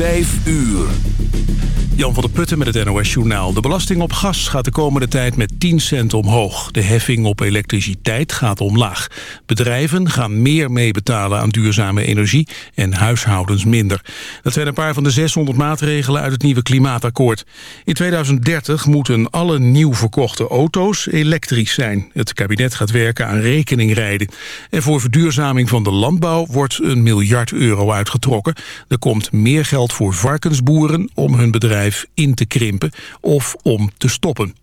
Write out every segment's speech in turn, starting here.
Vijf uur. Jan van der Putten met het NOS-journaal. De belasting op gas gaat de komende tijd met 10 cent omhoog. De heffing op elektriciteit gaat omlaag. Bedrijven gaan meer meebetalen aan duurzame energie en huishoudens minder. Dat zijn een paar van de 600 maatregelen uit het nieuwe klimaatakkoord. In 2030 moeten alle nieuw verkochte auto's elektrisch zijn. Het kabinet gaat werken aan rekeningrijden. En voor verduurzaming van de landbouw wordt een miljard euro uitgetrokken. Er komt meer geld voor varkensboeren om hun bedrijf in te krimpen of om te stoppen.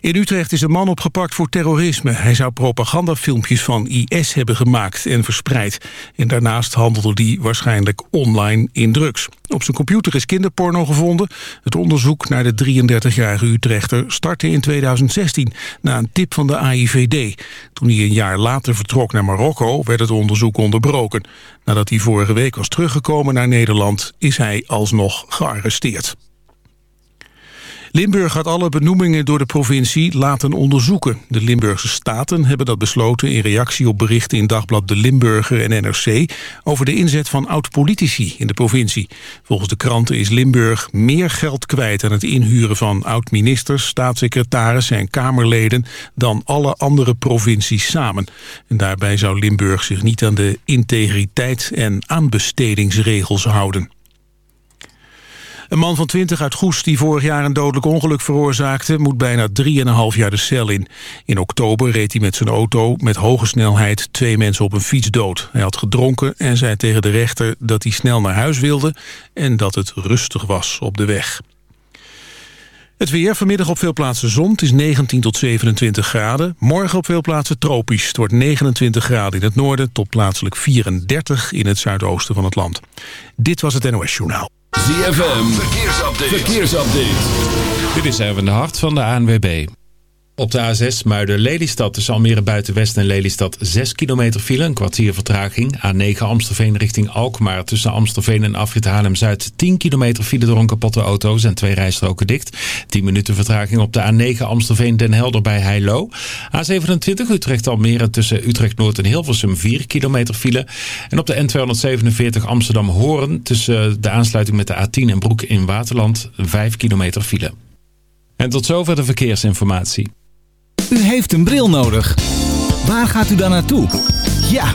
In Utrecht is een man opgepakt voor terrorisme. Hij zou propagandafilmpjes van IS hebben gemaakt en verspreid. En daarnaast handelde hij waarschijnlijk online in drugs. Op zijn computer is kinderporno gevonden. Het onderzoek naar de 33-jarige Utrechter startte in 2016... na een tip van de AIVD. Toen hij een jaar later vertrok naar Marokko... werd het onderzoek onderbroken. Nadat hij vorige week was teruggekomen naar Nederland... is hij alsnog gearresteerd. Limburg gaat alle benoemingen door de provincie laten onderzoeken. De Limburgse Staten hebben dat besloten in reactie op berichten in Dagblad De Limburger en NRC over de inzet van oud-politici in de provincie. Volgens de kranten is Limburg meer geld kwijt aan het inhuren van oud-ministers, staatssecretarissen en Kamerleden dan alle andere provincies samen. En daarbij zou Limburg zich niet aan de integriteit en aanbestedingsregels houden. Een man van 20 uit Goes die vorig jaar een dodelijk ongeluk veroorzaakte... moet bijna 3,5 jaar de cel in. In oktober reed hij met zijn auto met hoge snelheid twee mensen op een fiets dood. Hij had gedronken en zei tegen de rechter dat hij snel naar huis wilde... en dat het rustig was op de weg. Het weer vanmiddag op veel plaatsen zon. Het is 19 tot 27 graden. Morgen op veel plaatsen tropisch. Het wordt 29 graden in het noorden tot plaatselijk 34 in het zuidoosten van het land. Dit was het NOS Journaal. ZFM, verkeersupdate. verkeersupdate. Dit is even de hart van de ANWB. Op de A6 Muiden-Lelystad tussen Almere Buitenwest en Lelystad 6 kilometer file, een kwartier vertraging. A9 Amstelveen richting Alkmaar tussen Amstelveen en Afrit Haarlem-Zuid 10 kilometer file door een kapotte auto's en twee rijstroken dicht. 10 minuten vertraging op de A9 Amstelveen-Den Helder bij Heilo. A27 Utrecht-Almere tussen Utrecht-Noord en Hilversum 4 kilometer file. En op de N247 Amsterdam-Horen tussen de aansluiting met de A10 en Broek in Waterland 5 kilometer file. En tot zover de verkeersinformatie. U heeft een bril nodig. Waar gaat u dan naartoe? Ja,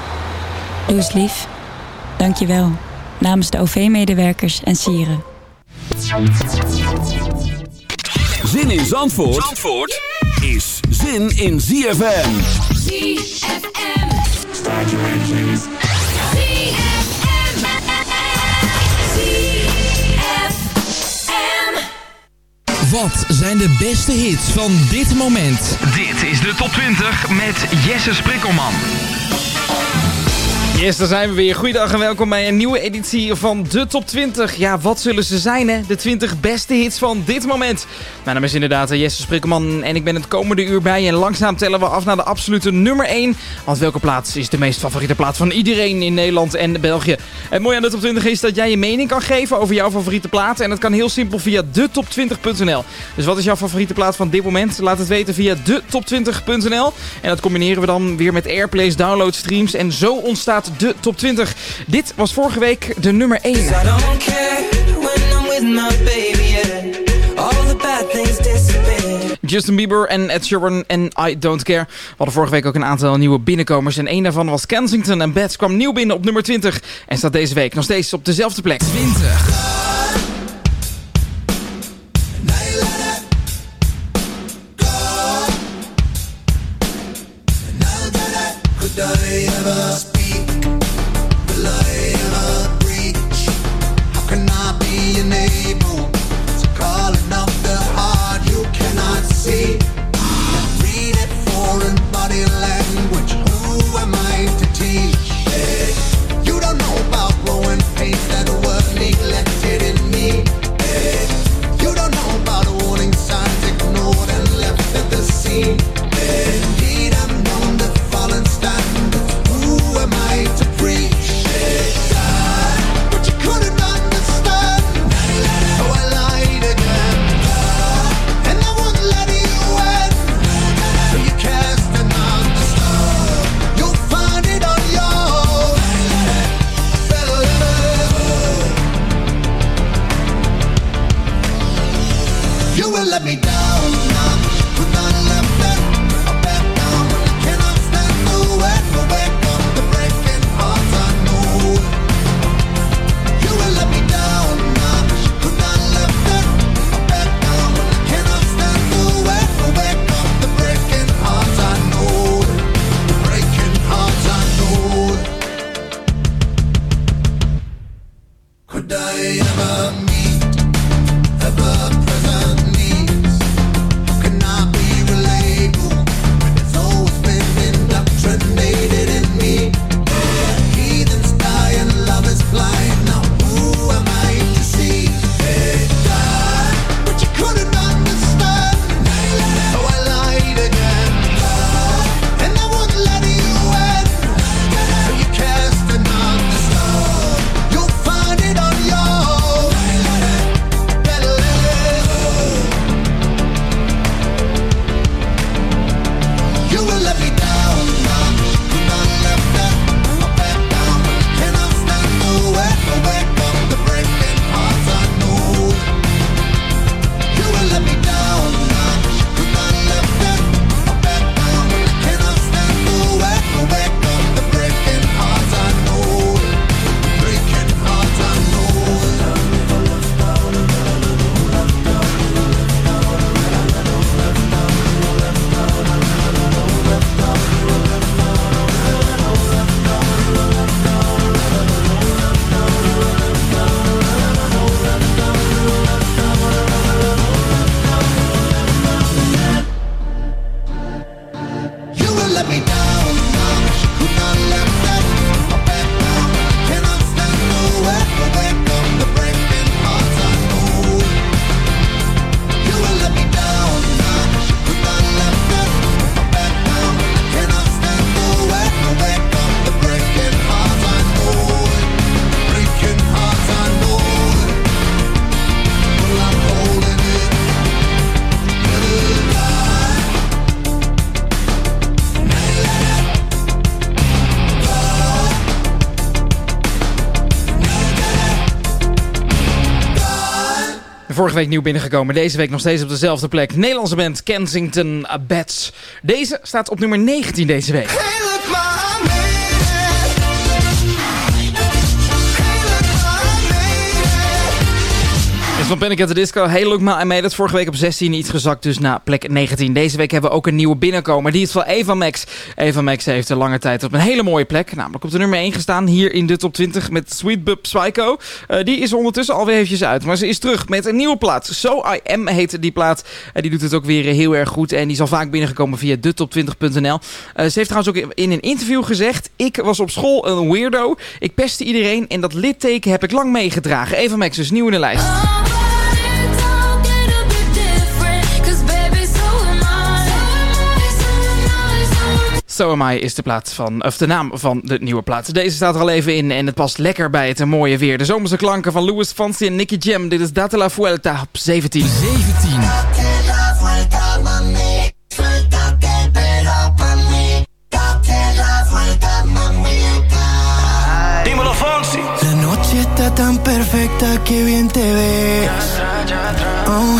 Doe eens lief. Dank je wel. Namens de OV-medewerkers en sieren. Zin in Zandvoort, Zandvoort is zin in ZFM. ZFM. Start your engines. Wat zijn de beste hits van dit moment? Dit is de top 20 met Jesse Sprikkelman. Yes, daar zijn we weer. Goeiedag en welkom bij een nieuwe editie van de Top 20. Ja, wat zullen ze zijn, hè? De 20 beste hits van dit moment. Mijn naam is inderdaad eh, Jesse Sprikkelman en ik ben het komende uur bij. En langzaam tellen we af naar de absolute nummer 1. Want welke plaats is de meest favoriete plaats van iedereen in Nederland en België? Het mooie aan de Top 20 is dat jij je mening kan geven over jouw favoriete plaat. En dat kan heel simpel via detop20.nl. Dus wat is jouw favoriete plaat van dit moment? Laat het weten via detop20.nl. En dat combineren we dan weer met airplays, download streams. En zo ontstaat de top 20. Dit was vorige week de nummer 1. Justin Bieber en Ed Sheeran en I Don't Care. We hadden vorige week ook een aantal nieuwe binnenkomers. En een daarvan was Kensington en Bats kwam nieuw binnen op nummer 20. En staat deze week nog steeds op dezelfde plek. 20. Vorige week nieuw binnengekomen. Deze week nog steeds op dezelfde plek. Nederlandse band Kensington Bats. Deze staat op nummer 19 deze week. Is van Panic at the Disco. Hey, look maar, made it. Vorige week op 16 iets gezakt, dus naar plek 19. Deze week hebben we ook een nieuwe binnenkomer. Die is van Eva Max. Eva Max heeft een lange tijd op een hele mooie plek. Namelijk op de nummer 1 gestaan, hier in de top 20 met Sweet Bub Psycho. Uh, die is ondertussen alweer eventjes uit, maar ze is terug met een nieuwe plaat. So I Am heet die plaat. Die doet het ook weer heel erg goed en die is al vaak binnengekomen via detop20.nl. Uh, ze heeft trouwens ook in een interview gezegd... Ik was op school een weirdo. Ik pestte iedereen en dat litteken heb ik lang meegedragen. Eva Max is nieuw in de lijst. So Am I is de, plaat van, of de naam van de nieuwe plaat. Deze staat er al even in en het past lekker bij het mooie weer. De zomerse klanken van Louis Fancy en Nicky Jam. Dit is Date la Vuelta op 17. 17. La noche está tan perfecta que bien te ves. Oh,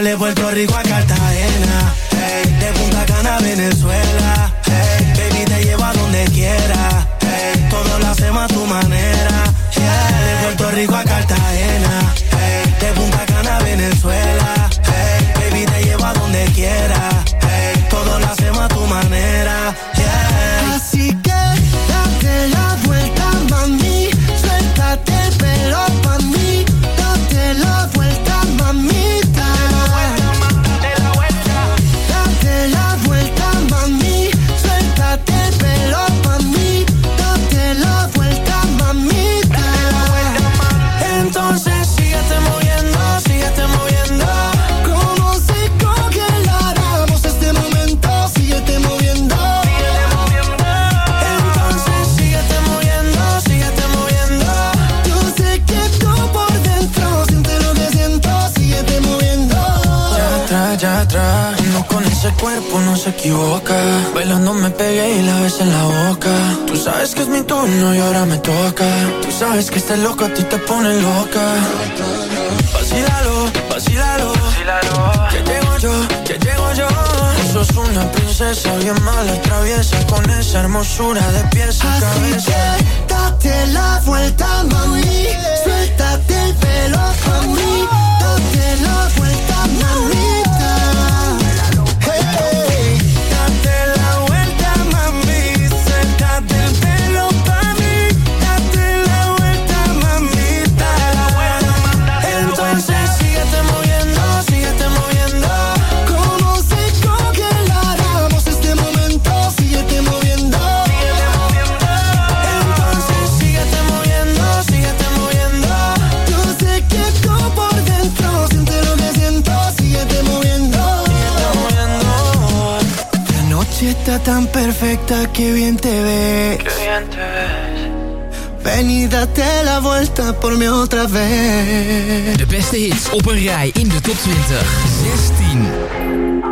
de Puerto Rico loca. Vacílalo, vacílalo. Que llego yo, que llego yo. Sos una princesa bien mala, traviesa. Con esa hermosura de pies a Así cabeza. que date la vuelta, mami. Suéltate el pelo pa' mí. Date la vuelta, mamita. Tan perfecta que bien te ves. Qué bien te ves. Ven y date la vuelta por mí otra vez. De beste hits op een rij in de top 20. 16.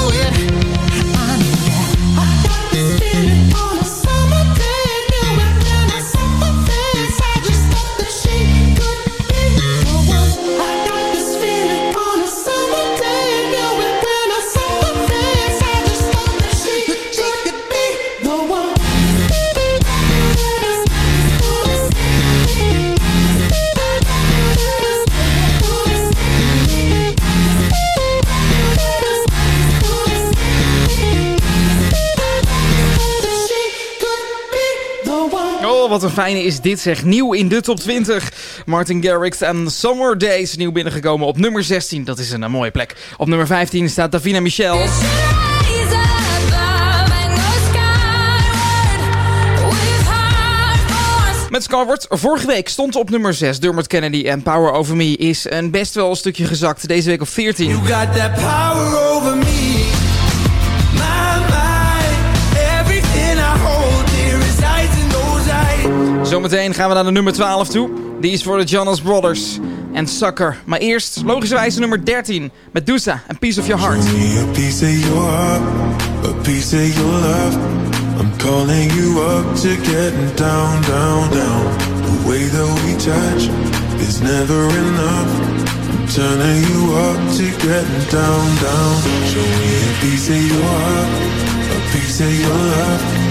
wat een fijne is dit zeg. Nieuw in de top 20. Martin Garrix en Summer Days nieuw binnengekomen op nummer 16. Dat is een, een mooie plek. Op nummer 15 staat Davina Michel. Met Skyward. Vorige week stond op nummer 6 Dermot Kennedy en Power Over Me is een best wel een stukje gezakt. Deze week op 14. You got that power Zometeen gaan we naar de nummer 12 toe. Die is voor de Jonas Brothers en Sucker. Maar eerst, logischerwijze nummer 13. Met Medusa en Piece of Your Heart. a piece of your heart, a piece of your love. I'm calling you up to get down, down, down. The way that we touch is never enough. Turning you up to get down, down. Show me a piece of your heart, a piece of your love.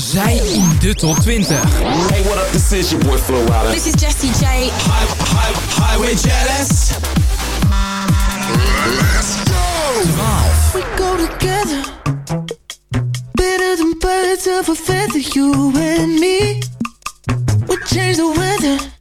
zij in de top 20. Hey, what up? This is your boy Flo Rida. This is Jesse J. Hi, hi, highway jealous. Let's go! 12. We go together. Better than birds of a feather, you and me. We change the weather.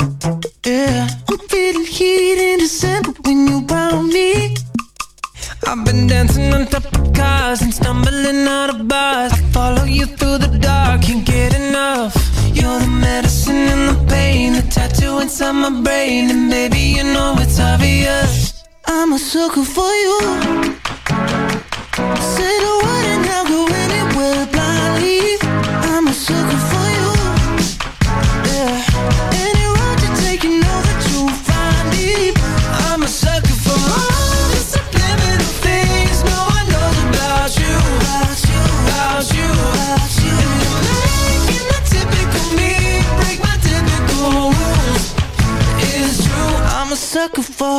Sucker for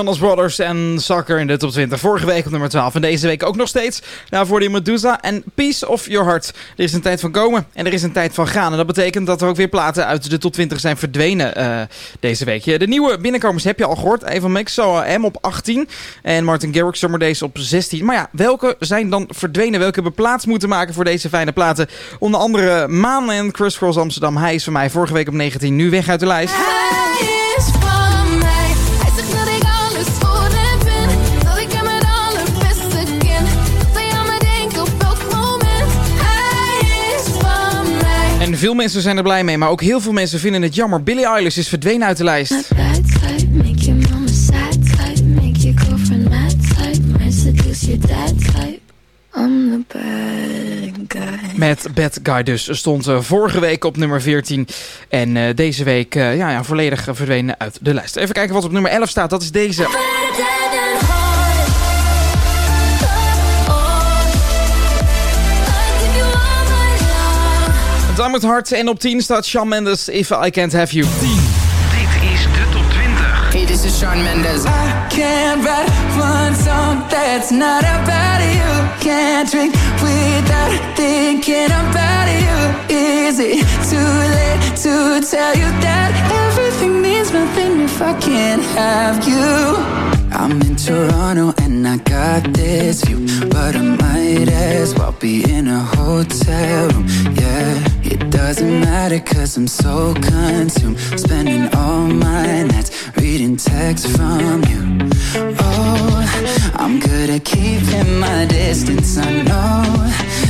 Jonas Brothers en Sucker in de top 20. Vorige week op nummer 12 en deze week ook nog steeds. Daarvoor die Medusa en Peace of Your Heart. Er is een tijd van komen en er is een tijd van gaan. En dat betekent dat er ook weer platen uit de top 20 zijn verdwenen eh, deze week. De nieuwe binnenkomers heb je al gehoord. Evan Max, M op 18. En Martin Garrix, Summer Days op 16. Maar ja, welke zijn dan verdwenen? Welke hebben plaats moeten maken voor deze fijne platen? Onder andere Maan en Chris Cross Amsterdam. Hij is voor mij vorige week op 19, nu weg uit de lijst. Veel mensen zijn er blij mee, maar ook heel veel mensen vinden het jammer. Billie Eilish is verdwenen uit de lijst. Met Bad Guy dus stond eh, vorige week op nummer 14. En eh, deze week eh, ja, ja, volledig verdwenen uit de lijst. Even kijken wat op nummer 11 staat. Dat is deze. Diamond Heart en op 10 staat Shawn Mendes If I Can't Have You. Dit is de top 20. Hey, this is Shawn Mendes. I can't write one song that's not about you. Can't drink without thinking about you. Is it too late to tell you that everything means nothing if I can't have you? I'm in Toronto and I got this view, but I might as well be in a hotel room. Yeah, it doesn't matter cause I'm so consumed, spending all my nights reading texts from you. Oh, I'm good at keeping my distance. I know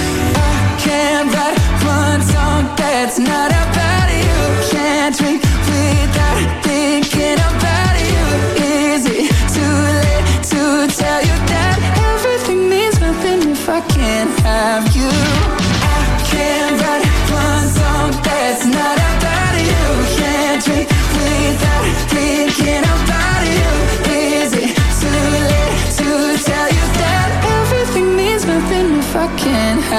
I can't write one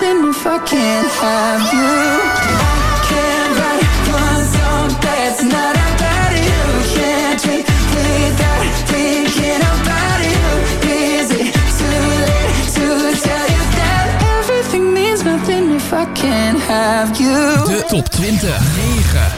nothing if can't have you? I can't write one song that's not about you. Can't drink without thinking about you. Is it too late to tell you that everything means nothing if I can't have you? De top 20. 9.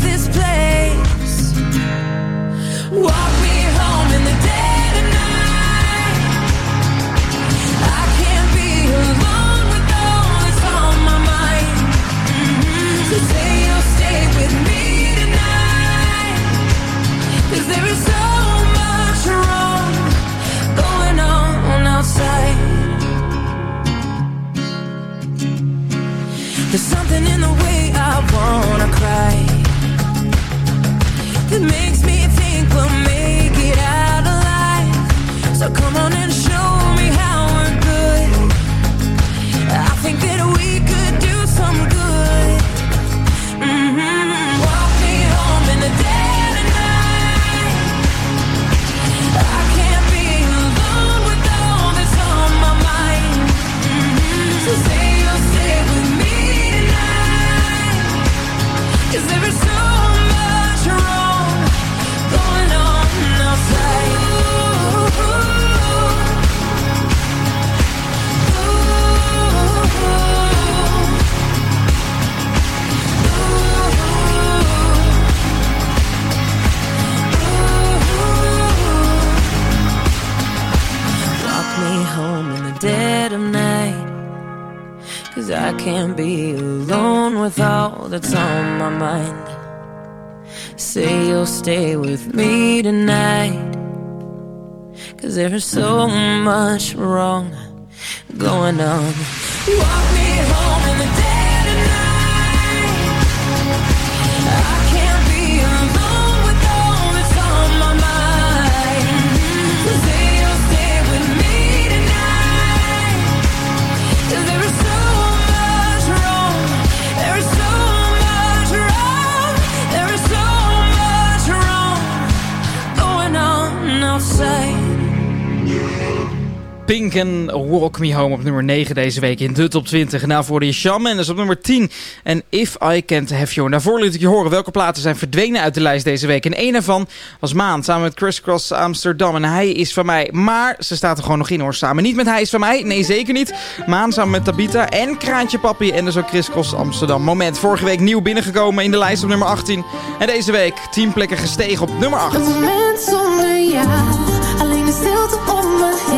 this place? Walk me Pink en Walk Me Home op nummer 9 deze week in de top 20. En daarvoor je Shawn Mendes op nummer 10 en If I Can't Have You. Daarvoor liet ik je horen welke platen zijn verdwenen uit de lijst deze week. En één daarvan was Maan samen met Chris Cross Amsterdam. En Hij is van mij. Maar ze staat er gewoon nog in hoor samen. Niet met Hij is van mij, nee zeker niet. Maan samen met Tabita en Kraantje Papi en dus ook Chris Cross Amsterdam. Moment, vorige week nieuw binnengekomen in de lijst op nummer 18. En deze week 10 plekken gestegen op nummer 8. Een moment zonder alleen de stilte om me.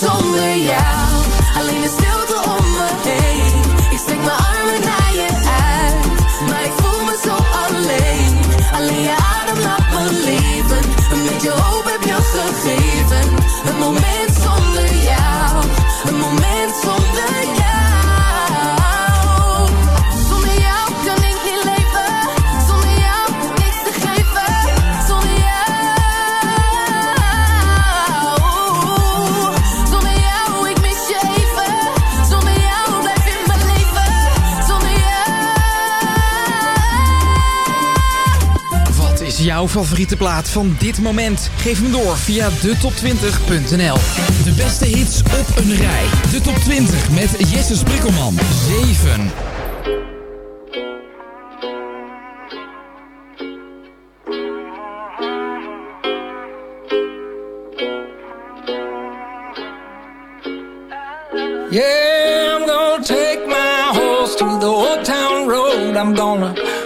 Zonder jou. Alleen de stilte om me heen. Jouw favoriete plaat van dit moment? Geef hem door via detop20.nl. De beste hits op een rij. De top 20 met Jesse Sprikkelman. 7. Yeah, I'm gonna take my horse to the old town road. I'm gonna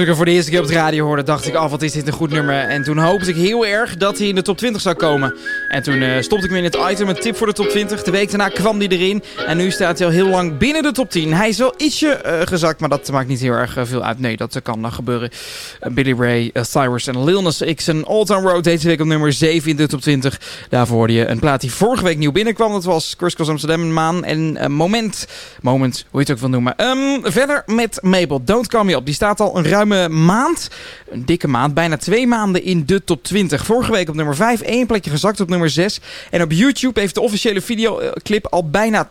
Toen ik hem voor de eerste keer op de radio hoorde, dacht ik, oh wat is dit een goed nummer. En toen hoopte ik heel erg dat hij in de top 20 zou komen. En toen eh, stopte ik me in het item, een tip voor de top 20. De week daarna kwam hij erin. En nu staat hij al heel lang binnen de top 10. Hij is wel ietsje eh, gezakt, maar dat maakt niet heel erg eh, veel uit. Nee, dat kan gebeuren. Billy Ray, Cyrus en Lil Nas X en Old Town Road deze week op nummer 7 in de top 20. Daarvoor hoorde je een plaat die vorige week nieuw binnenkwam. Dat was Chris Cross Amsterdam, Maan en Moment. Moment, hoe je het ook wil noemen. Ehm, verder met Mabel, Don't Call Me Up. Die staat al een maand, een dikke maand, bijna twee maanden in de top 20. Vorige week op nummer 5, één plekje gezakt op nummer 6. En op YouTube heeft de officiële videoclip al bijna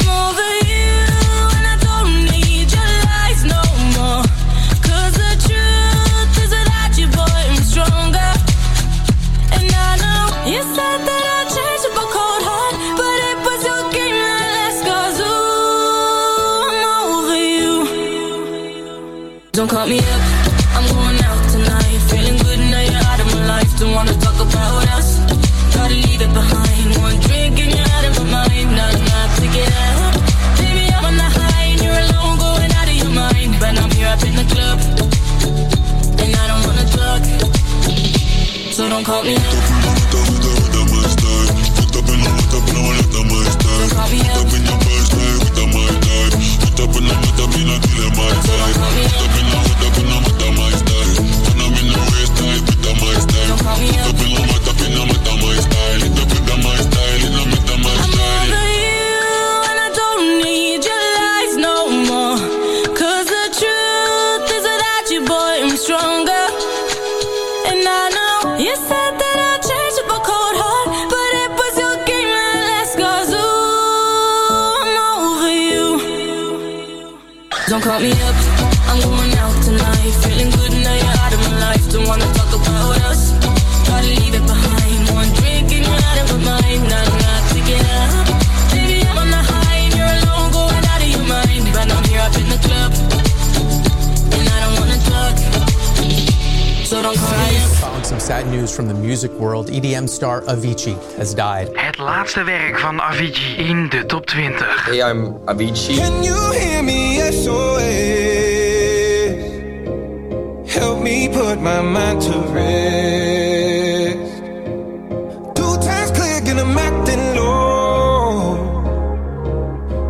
don't call me some sad news from the music world. EDM star Avicii has died. Het laatste werk van Avicii in de top 20. Hey, I'm Avicii. Can you hear me? SOS. Help me put my mind to rest. Two times click and I'm acting low.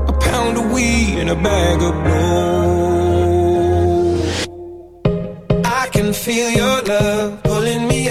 A pound of weed and a bag of blow. I can feel your love pulling me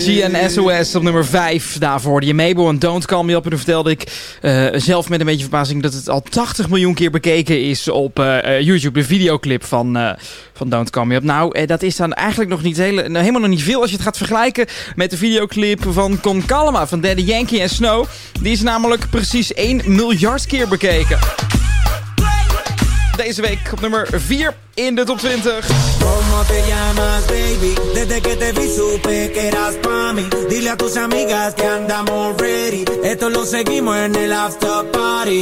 Avicii en SOS op nummer 5. Daarvoor je Mabel en Don't Call Me Up. En toen vertelde ik eh, zelf met een beetje verbazing dat het al 80 miljoen keer bekeken is op eh, eh, YouTube. De videoclip van, van Don't Call Me Up. Nou, dat is dan eigenlijk nog niet hele, nou, helemaal nog niet veel als je het gaat vergelijken met de videoclip van Con Calma van Daddy Yankee en Snow. Die is namelijk precies 1 miljard keer bekeken. Deze week op nummer 4 in de top 20. ¿Cómo te llamas, baby? Desde que te vi supe que eras pa' mí. Dile a tus amigas que andamos ready. Esto lo seguimos en el after party.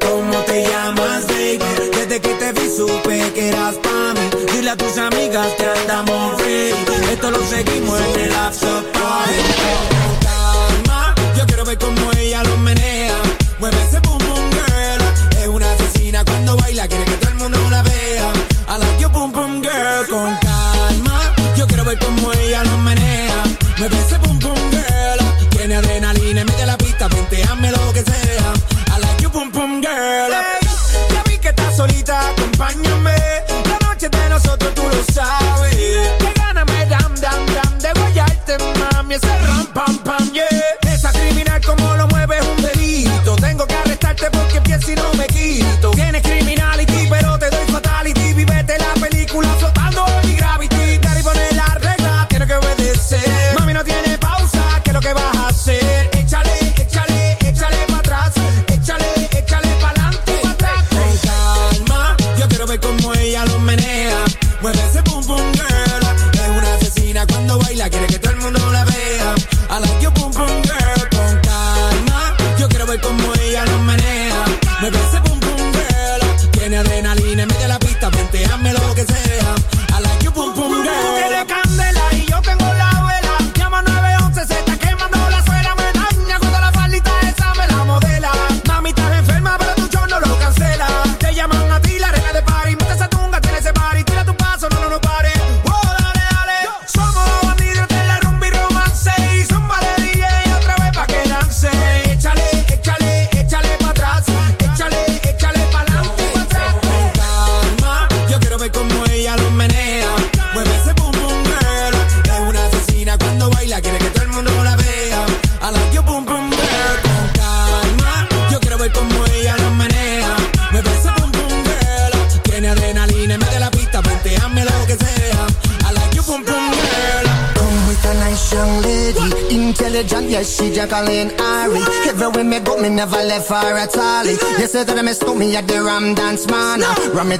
¿Cómo te llamas, baby? Desde que te vi supe que eras pa' mí. Dile a tus amigas que andamos ready. Esto lo seguimos en el after party. Calma, yo quiero ver cómo ella lo menea. Mueve ese baila, quiere que todo el mundo la vea. I like your boom boom girl. Con calma, yo quiero ver cómo ella lo menea. Mueve ese boom boom girl. Tiene adrenalina, mete la pista, venteame lo que sea.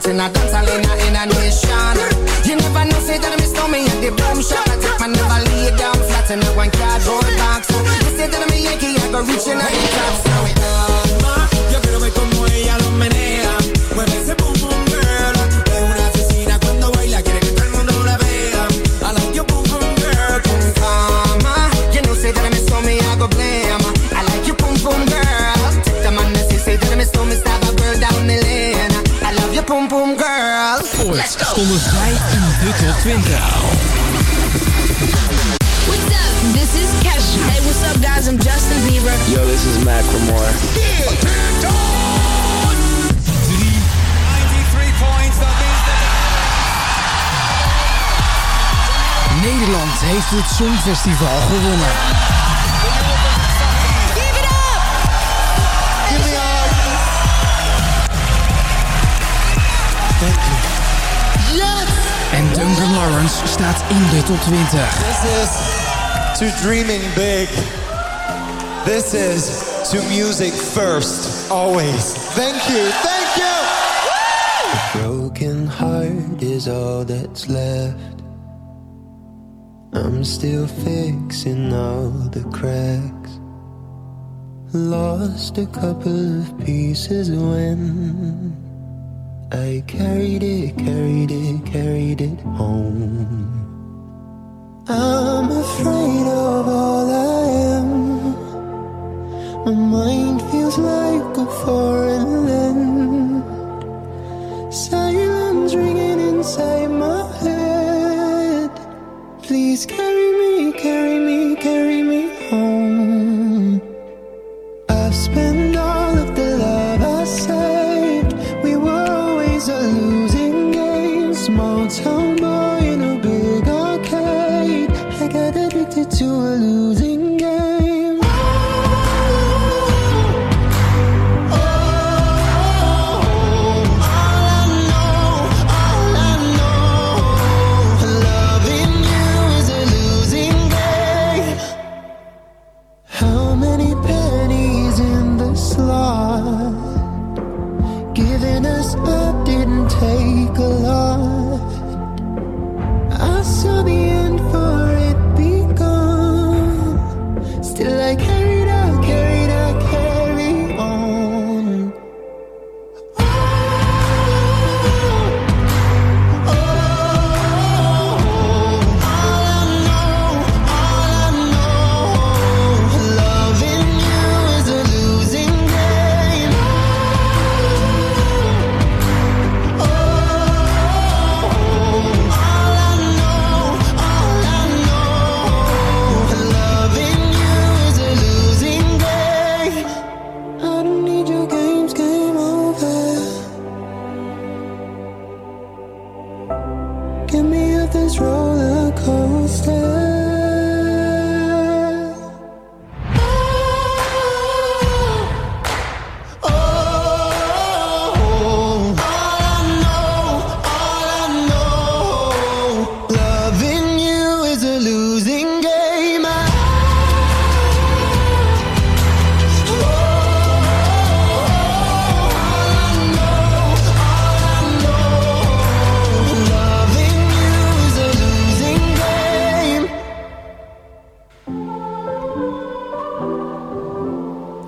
it in a dance hall in a, in nation. You never know, say that I'm a stormy at the boom shop. I take my never lay down flat in a one cardboard box. You say that I'm a Yankee, I go reaching out the top. I'm Justin Bieber. Yo, this is Mac Lemore. Nederland heeft het Songfestival gewonnen. En Duncan Lawrence staat in de top 20. This is to dreaming big. This is to music first, always. Thank you, thank you! A broken heart is all that's left. I'm still fixing all the cracks. Lost a couple of pieces when I carried it, carried it, carried it home. I'm for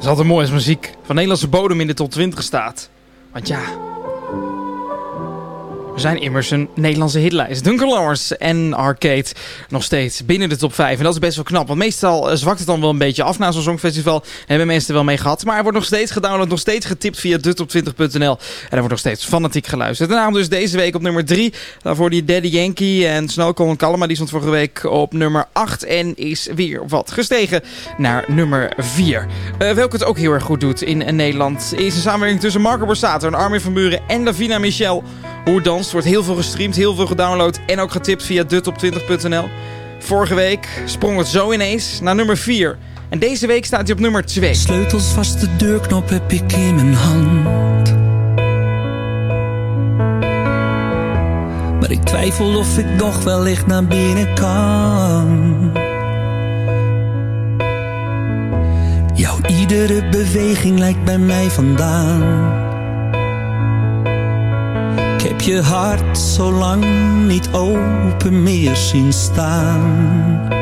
is altijd mooi als muziek van Nederlandse bodem in de top 20 staat. Want ja, we zijn immers een Nederlandse hitlijst. Duncan Lawrence en Arcade nog steeds binnen de top 5. En dat is best wel knap. Want meestal eh, zwakt het dan wel een beetje af na zo'n songfestival. Daar hebben mensen er wel mee gehad. Maar er wordt nog steeds gedownload, nog steeds getipt via detop20.nl. En er wordt nog steeds fanatiek geluisterd. En daarom dus deze week op nummer 3. Daarvoor die Daddy Yankee en Snow Cold Kalma. Die stond vorige week op nummer 8. En is weer wat gestegen naar nummer 4. Uh, welke het ook heel erg goed doet in, in Nederland. Is een samenwerking tussen Marco Borsato en Armin van Buren en Davina Michel. Hoe danst wordt heel veel gestreamd, heel veel gedownload en ook getipt via detop20.nl. Vorige week sprong het zo ineens naar nummer 4. En deze week staat hij op nummer 2. Sleutels vast de deurknop heb ik in mijn hand. Maar ik twijfel of ik nog wellicht naar binnen kan. Jouw iedere beweging lijkt bij mij vandaan. Je hart zo lang niet open meer zien staan.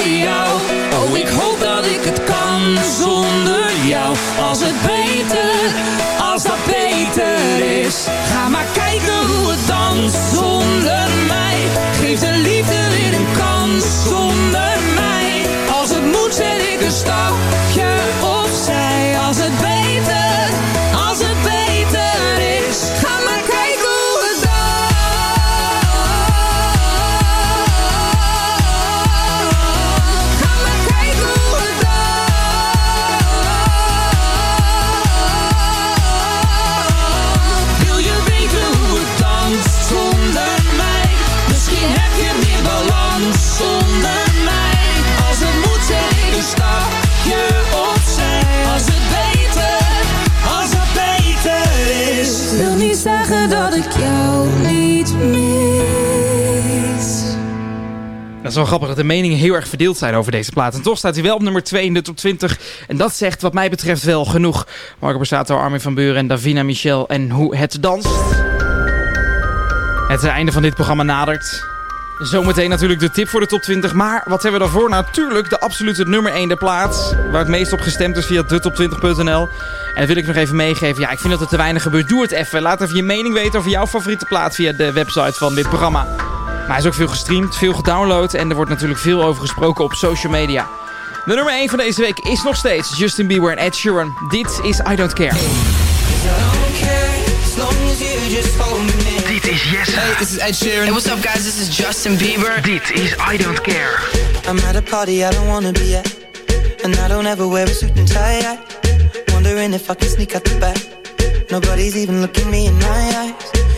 Oh, ik hoop dat ik het kan zonder jou. Als het beter, als dat beter is. Ga maar kijken hoe het danst zonder Dat is wel grappig dat de meningen heel erg verdeeld zijn over deze plaat. En toch staat hij wel op nummer 2 in de top 20. En dat zegt wat mij betreft wel genoeg. Marco Borsato, Armin van Buren en Davina Michel en hoe het danst. Het einde van dit programma nadert. Zometeen natuurlijk de tip voor de top 20. Maar wat hebben we daarvoor? Natuurlijk de absolute nummer 1 de plaats. Waar het meest op gestemd is via detop20.nl. En dat wil ik nog even meegeven. Ja, ik vind dat er te weinig gebeurt. Doe het even. Laat even je mening weten over jouw favoriete plaat via de website van dit programma. Maar hij is ook veel gestreamd, veel gedownload. En er wordt natuurlijk veel over gesproken op social media. De nummer 1 van deze week is nog steeds Justin Bieber en Ed Sheeran. Dit is I Don't Care. Dit is Jesse. Hey, this is Ed Sheeran. Hey, what's up, guys? This is Justin Bieber. Dit is I Don't Care. I'm at a party I don't wanna be at. And I don't ever wear a suit and tie. I wondering if I can sneak out the back. Nobody's even looking me in my eyes.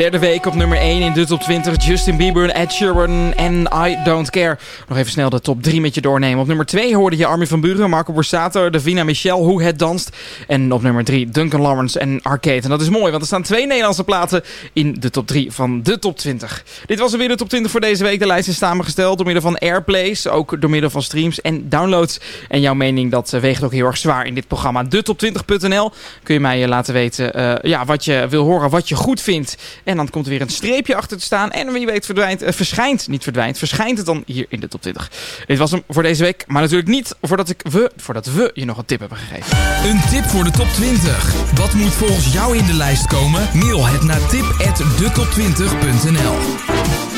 Derde week op nummer 1 in de top 20. Justin Bieber, Ed Sheeran en I Don't Care. Nog even snel de top 3 met je doornemen. Op nummer 2 hoorde je Armin van Buren, Marco Borsato, Davina Michel, Hoe Het Danst. En op nummer 3 Duncan Lawrence en Arcade. En dat is mooi, want er staan twee Nederlandse platen in de top 3 van de top 20. Dit was weer de top 20 voor deze week. De lijst is samengesteld door middel van airplays, ook door middel van streams en downloads. En jouw mening, dat eh, weegt ook heel erg zwaar in dit programma. De top20.nl kun je mij eh, laten weten eh, ja, wat je wil horen, wat je goed vindt. En dan komt er weer een streepje achter te staan. En wie weet verdwijnt, eh, verschijnt, niet verdwijnt, verschijnt het dan hier in de top 20. Dit was hem voor deze week. Maar natuurlijk niet voordat, ik, we, voordat we je nog een tip hebben gegeven. Een tip voor de top 20. Wat moet volgens jou in de lijst komen? Mail het naar tip@detop20.nl.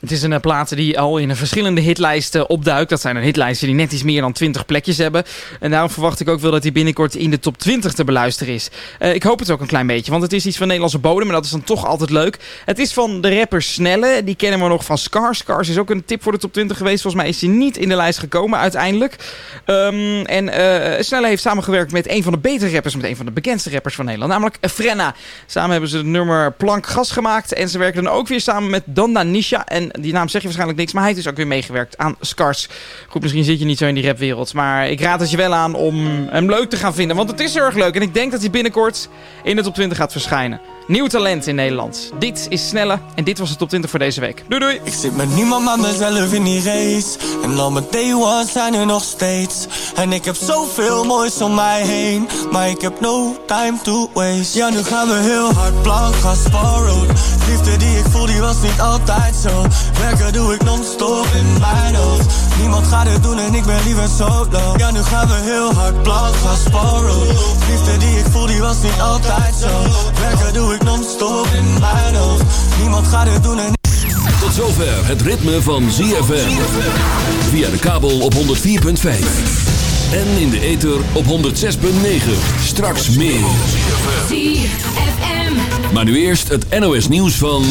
Het is een uh, plaat die al in verschillende hitlijsten opduikt. Dat zijn een hitlijsten die net iets meer dan 20 plekjes hebben. En daarom verwacht ik ook wel dat hij binnenkort in de top 20 te beluisteren is. Uh, ik hoop het ook een klein beetje, want het is iets van Nederlandse bodem. En dat is dan toch altijd leuk. Het is van de rapper Snelle. Die kennen we nog van Scars. Scars is ook een tip voor de top 20 geweest. Volgens mij is hij niet in de lijst gekomen uiteindelijk. Um, en uh, Snelle heeft samengewerkt met een van de betere rappers. Met een van de bekendste rappers van Nederland. Namelijk Frenna. Samen hebben ze het nummer Plank Gas gemaakt. En ze werken dan ook weer samen met Danda Nisha. En die naam zeg je waarschijnlijk niks, maar hij heeft dus ook weer meegewerkt aan Scars. Goed, misschien zit je niet zo in die rapwereld, maar ik raad het je wel aan om hem leuk te gaan vinden, want het is erg leuk. En ik denk dat hij binnenkort in de top 20 gaat verschijnen. Nieuw talent in Nederland. Dit is Snelle en dit was de top 20 voor deze week. Doei doei! Ik zit met niemand maar mezelf in die race. En al mijn day ones zijn er nog steeds. En ik heb zoveel moois om mij heen. Maar ik heb no time to waste. Ja, nu gaan we heel hard blank gaan road. Liefde die ik voel, die was niet altijd zo. Werken doe ik non-stop in mijn hoofd. Niemand gaat het doen en ik ben liever solo. Ja, nu gaan we heel hard blank gaan road. Liefde die ik voel, die was niet altijd zo. Werken doe ik non-stop in mijn hoofd. Niemand gaat het doen en Tot zover het ritme van ZFM. Via de kabel op 104.5. En in de ether op 106.9. Straks meer. Maar nu eerst het NOS nieuws van...